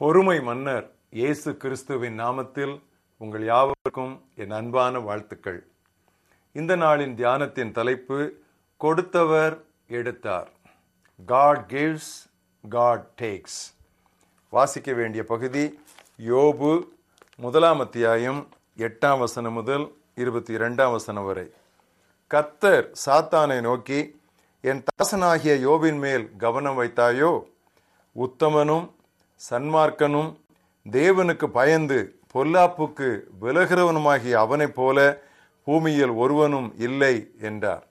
பொறுமை மன்னர் இயேசு கிறிஸ்துவின் நாமத்தில் உங்கள் யாவருக்கும் என் அன்பான வாழ்த்துக்கள். இந்த நாளின் தியானத்தின் தலைப்பு கொடுத்தவர் எடுத்தார். காட் கிவ்ஸ் காட் டேக்ஸ் வாசிக்க வேண்டிய பகுதி யோபு முதலாம் அத்தியாயம் எட்டாம் வசனம் முதல் இருபத்தி இரண்டாம் வசனம் வரை. கத்தர் சாத்தானை நோக்கி என் தாசனாகிய யோபின் மேல் கவனம் வைத்தாயோ? உத்தமனும் சன்மார்க்கனும் தேவனுக்கு பயந்து பொல்லாப்புக்கு விலகிறவனுமாகிய அவனைப் போல பூமியில் ஒருவனும் இல்லை என்றார்.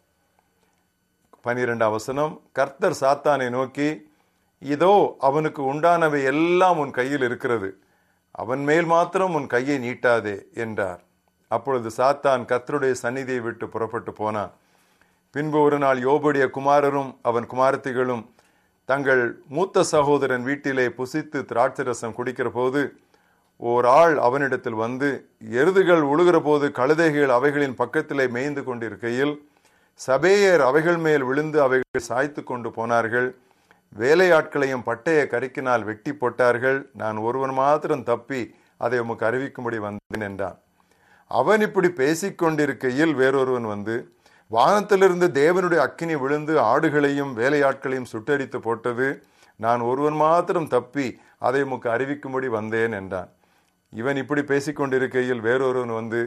பனிரெண்டு அவசனம் கர்த்தர் சாத்தானை நோக்கி இதோ அவனுக்கு உண்டானவை எல்லாம் உன் கையில் இருக்கிறது. அவன் மேல் மாத்திரம் உன் கையை நீட்டாதே என்றார். அப்பொழுது சாத்தான் கர்த்தருடைய சந்நிதியை விட்டு புறப்பட்டு போனான். பின்பு ஒரு நாள் யோபுடைய குமாரரும் அவன் குமாரத்திகளும் தங்கள் மூத்த சகோதரன் வீட்டிலே புசித்து திராட்சரசம் குடிக்கிற போது ஓர் ஆள் அவனிடத்தில் வந்து எருதுகள் உழுகிற போது கழுதைகள் அவைகளின் பக்கத்திலே மேய்ந்து கொண்டிருக்கையில் சபேயர் அவைகள் மேல் விழுந்து அவைகள் சாய்த்து கொண்டு போனார்கள். வேலையாட்களையும் பட்டய கருக்கினால் வெட்டி போட்டார்கள். நான் ஒருவன் மாத்திரம் தப்பி அதை உமக்கு அறிவிக்கும்படி வந்தேன் என்றான். அவன் இப்படி பேசிக்கொண்டிருக்கையில் வேறொருவன் வந்து வானத்திலிருந்து தேவனுடைய அக்கினி விழுந்து ஆடுகளையும் வேலையாட்களையும் சுட்டரித்து போட்டது. நான் ஒருவன் மாத்திரம் தப்பி அதை உமக்கு அறிவிக்கும்படி வந்தேன் என்றான். இவன் இப்படி பேசிக்கொண்டிருக்கையில் வேறொருவன் வந்து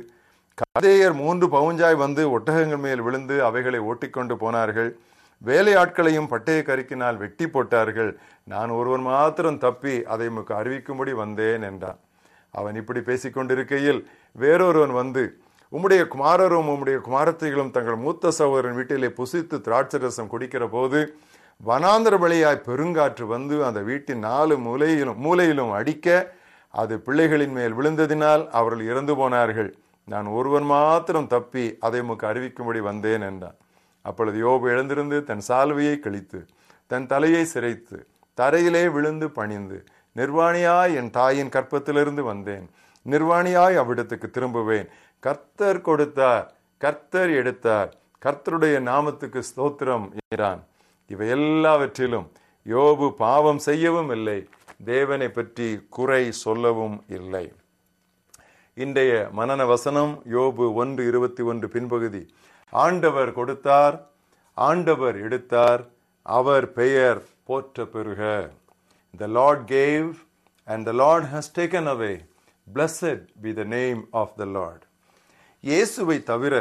கதையர் மூன்று பவுஞ்சாய் வந்து ஒட்டகங்கள் மேல் விழுந்து அவைகளை ஓட்டிக்கொண்டு போனார்கள். வேலையாட்களையும் பட்டய கருக்கினால் வெட்டி போட்டார்கள். நான் ஒருவன் மாத்திரம் தப்பி அதை உமக்கு அறிவிக்கும்படி வந்தேன் என்றான். அவன் இப்படி பேசிக்கொண்டிருக்கையில் வேறொருவன் வந்து உம்முடைய குமாரரும் உம்முடைய குமாரத்தைகளும் தங்கள் மூத்த சகோதரன் வீட்டிலே புசித்து திராட்சரசம் குடிக்கிற போது வனாந்திர வழியாய் பெருங்காற்று வந்து அந்த வீட்டின் நாலு மூலையிலும் மூலையிலும் அடிக்க அது பிள்ளைகளின் மேல் விழுந்ததினால் அவர்கள் இறந்து போனார்கள். நான் ஒருவன் மாத்திரம் தப்பி அதை உமக்கு அறிவிக்கும்படி வந்தேன் என்றான். அப்பொழுது யோபு எழுந்திருந்து தன் சால்வையை கழித்து தன் தலையை சிரைத்து தரையிலே விழுந்து பணிந்து நிர்வாணியாய் என் தாயின் கற்பத்திலிருந்து வந்தேன். நிர்வாணியாய் அவ்விடத்துக்கு திரும்புவேன். கர்த்தர் கொடுத்தார் கர்த்தர் எடுத்தார். கர்த்தருடைய நாமத்துக்கு ஸ்தோத்திரம் என்றான் இவை எல்லாவற்றிலும் யோபு பாவம் செய்யவும் இல்லை தேவனை பற்றி குறை சொல்லவும் இல்லை. இன்றைய மனன வசனம் யோபு ஒன்று இருபத்தி ஒன்று பின்பகுதி. ஆண்டவர் கொடுத்தார் ஆண்டவர் எடுத்தார் அவர் பெயர் போற்ற பெறுக the Lord gave and the Lord has taken away blessed be the name of the Lord இயேசுவை தவிர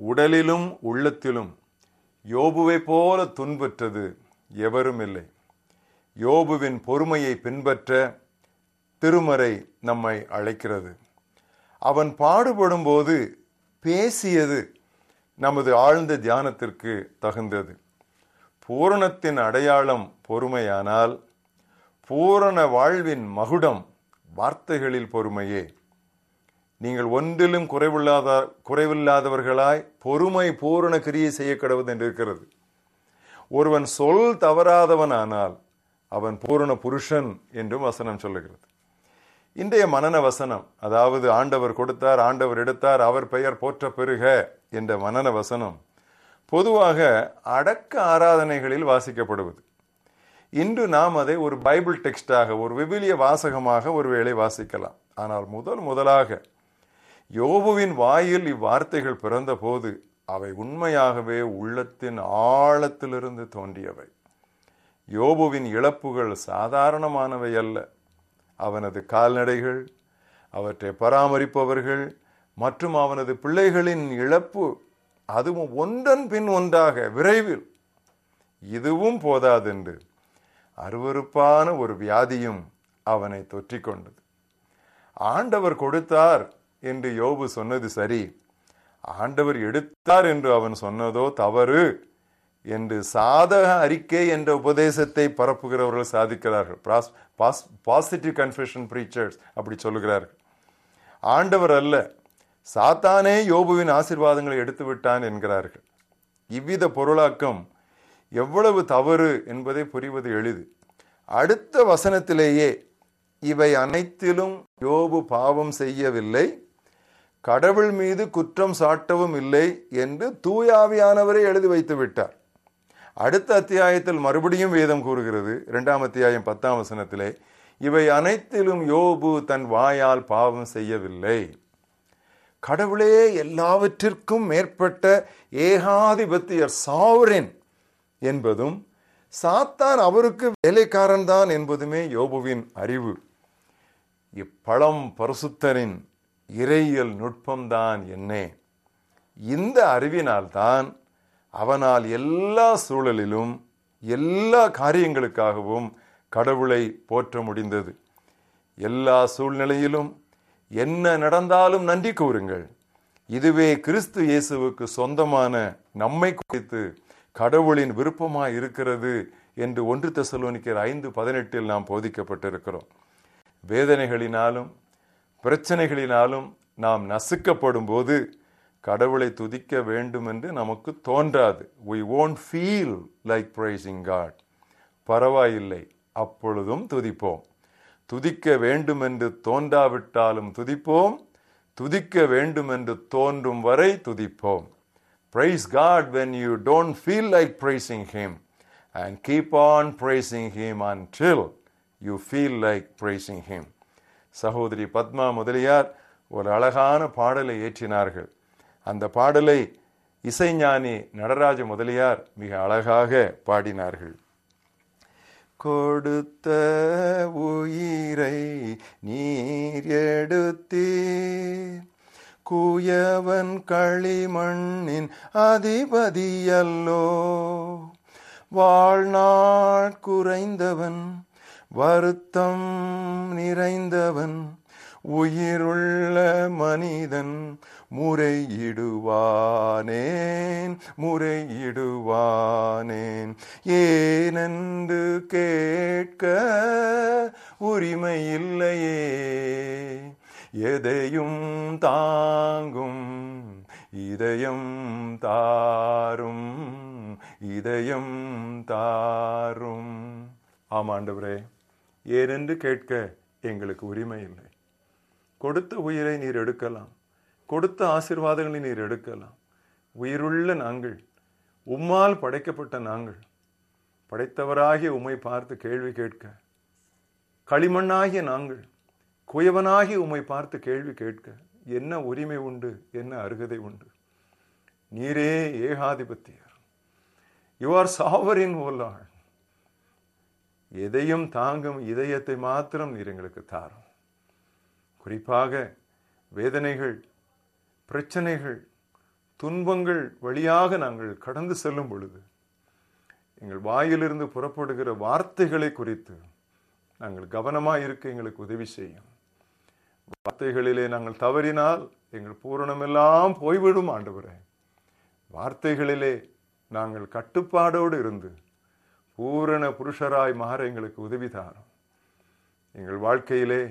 உடலிலும் உள்ளத்திலும் யோபுவை போல துன்பற்றது எவரும் இல்லை. யோபுவின் பொறுமையை பின்பற்ற திருமறை நம்மை அழைக்கிறது. அவன் பாடுபடும் போது பேசியது நமது ஆழ்ந்த தியானத்திற்கு தகுந்தது. பூரணத்தின் அடையாளம் பொறுமையானால் பூரண வாழ்வின் மகுடம் வார்த்தைகளில் பொறுமையே. நீங்கள் ஒன்றிலும் குறைவில்லாத குறைவில்லாதவர்களாய் பொறுமை பூரண கிரியை செய்ய கடவுது என்று இருக்கிறது. ஒருவன் சொல் தவறாதவன் ஆனால் அவன் பூரண புருஷன் என்றும் வசனம் சொல்லுகிறது. இன்றைய மனன வசனம் அதாவது ஆண்டவர் கொடுத்தார் ஆண்டவர் எடுத்தார் அவர் பெயர் போற்ற பெருக என்ற மனன வசனம் பொதுவாக அடக்க ஆராதனைகளில் வாசிக்கப்படுவது. இன்று நாம் அதை ஒரு பைபிள் டெக்ஸ்டாக ஒரு விபிலிய வாசகமாக ஒருவேளை வாசிக்கலாம். ஆனால் முதல் முதலாக யோபுவின் வாயில் இவ்வார்த்தைகள் பிறந்தபோது அவை உண்மையாகவே உள்ளத்தின் ஆழத்திலிருந்து தோன்றியவை. யோபுவின் இழப்புகள் சாதாரணமானவை அல்ல. அவனது கால்நடைகள் அவற்றை பராமரிப்பவர்கள் மற்றும் அவனது பிள்ளைகளின் இழப்பு அதுவும் ஒன்றன் பின் ஒன்றாக விரைவில். இதுவும் போதாதென்று அருவறுப்பான ஒரு வியாதியும் அவனை தொற்றிக்கொண்டது. ஆண்டவர் கொடுத்தார் என்று யோபு சொன்னது சரி. ஆண்டவர் எடுத்தார் என்று அவன் சொன்னதோ தவறு என்று சாதக அறிக்கை என்ற உபதேசத்தை பரப்புகிறவர்கள் சாதிக்கிறார்கள். பாசிட்டிவ் கன்ஃபெஷன் பிரீச்சர்ஸ் அப்படி சொல்லுகிறார்கள். ஆண்டவர் அல்ல சாத்தானே யோபுவின் ஆசிர்வாதங்களை எடுத்து விட்டான் என்கிறார்கள். இவ்வித பொருளாக்கம் எவ்வளவு தவறு என்பதை புரிவது எளிது. அடுத்த வசனத்திலேயே இவை அனைத்திலும் யோபு பாவம் செய்யவில்லை. கடவுள் மீது குற்றம் சாட்டவும் இல்லை என்று தூயாவியானவரை எழுதி வைத்து விட்டார். அடுத்த அத்தியாயத்தில் மறுபடியும் வேதம் கூறுகிறது. இரண்டாம் அத்தியாயம் பத்தாம் வசனத்திலே இவை அனைத்திலும் யோபு தன் வாயால் பாவம் செய்யவில்லை. கடவுளே எல்லாவற்றிற்கும் மேற்பட்ட ஏகாதிபத்தியர் சாவரின் என்பதும் சாத்தான் அவருக்கு வேலைக்காரன் தான் என்பதுமே யோபுவின் அறிவு. இப்பழம் பரிசுத்தரின் இறையியல் நுட்பம்தான் என்னே. இந்த அறிவினால்தான் அவனால் எல்லா சூழலிலும் எல்லா காரியங்களுக்காகவும் கடவுளை போற்ற முடிந்தது. எல்லா சூழ்நிலையிலும் என்ன நடந்தாலும் நன்றி கூறுங்கள். இதுவே கிறிஸ்து இயேசுவுக்கு சொந்தமான நம்மை குறித்து கடவுளின் விருப்பமாக இருக்கிறது என்று ஒன்று தெசலோனிக்கர் ஐந்து பதினெட்டில் நாம் போதிக்கப்பட்டிருக்கிறோம். வேதனைகளினாலும் பிரச்சனைகளினாலும் நாம் நசுக்கப்படும் போது கடவுளை துதிக்க வேண்டும் என்று நமக்கு தோன்றாது we won't feel like praising God பரவாயில்லை அப்பொழுதும் துதிப்போம் துதிக்க வேண்டும் என்று தோன்றாவிட்டாலும் துதிப்போம் துதிக்க வேண்டும் என்று தோன்றும் வரை துதிப்போம் praise God when you don't feel like praising him and keep on praising him until you feel like praising him சகோதரி பத்மா முதலியார் ஒரு அழகான பாடலை ஏற்றினார்கள். அந்த பாடலை இசைஞானி நடராஜ முதலியார் மிக அழகாக பாடினார்கள். கொடுத்த உயிரை நீர் எடுத்தீர். குயவன் களிமண்ணின் அதிபதியல்லோ. வாழ்நாள் குறைந்தவன் வருத்தம் நிறைந்தவன் உயிருள்ள மனிதன் முறையிடுவானேன் முறையிடுவானேன். ஏனென்று கேட்க உரிமை இல்லையே எதையும் தாங்கும் இதயம் தாரும் இதயம் தாரும். ஆமாண்டவரே. ஏனென்று கேட்க எங்களுக்கு உரிமை இல்லை கொடுத்த உயிரை நீர் எடுக்கலாம். கொடுத்த ஆசிர்வாதங்களை நீர் எடுக்கலாம். உயிருள்ள நாங்கள் உம்மால் படைக்கப்பட்ட நாங்கள் படைத்தவராகிய உம்மை பார்த்து கேள்வி கேட்க களிமண்ணாகிய நாங்கள் குயவனாகி உம்மை பார்த்து கேள்வி கேட்க என்ன உரிமை உண்டு என்ன அருகதை உண்டு? நீரே ஏகாதிபத்தியர். யூ ஆர் சாவரின் ஓலாள் எதையும் தாங்கும் இதயத்தை மாத்திரம் நீர் எங்களுக்கு தாரும். குறிப்பாக வேதனைகள் பிரச்சனைகள் துன்பங்கள் வழியாக நாங்கள் கடந்து செல்லும் பொழுது எங்கள் வாயிலிருந்து புறப்படுகிற வார்த்தைகளை குறித்து நாங்கள் கவனமாக இருக்க எங்களுக்கு உதவி செய்யும். வார்த்தைகளிலே நாங்கள் தவறினால் எங்கள் பூரணமெல்லாம் போய்விடும் ஆண்டவரே. வார்த்தைகளிலே நாங்கள் கட்டுப்பாடோடு இருந்து பூரண புருஷராய் மாற எங்களுக்கு உதவி தாரும். எங்கள் வாழ்க்கையிலே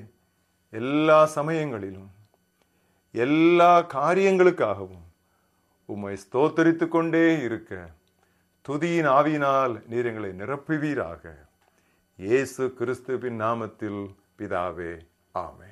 எல்லா சமயங்களிலும் எல்லா காரியங்களுக்காகவும் உம்மை ஸ்தோத்தரித்து கொண்டே இருக்க துதியின் ஆவியினால் நீர் எங்களை நிரப்புவீராக. இயேசு கிறிஸ்துவின் நாமத்தில் பிதாவே ஆமே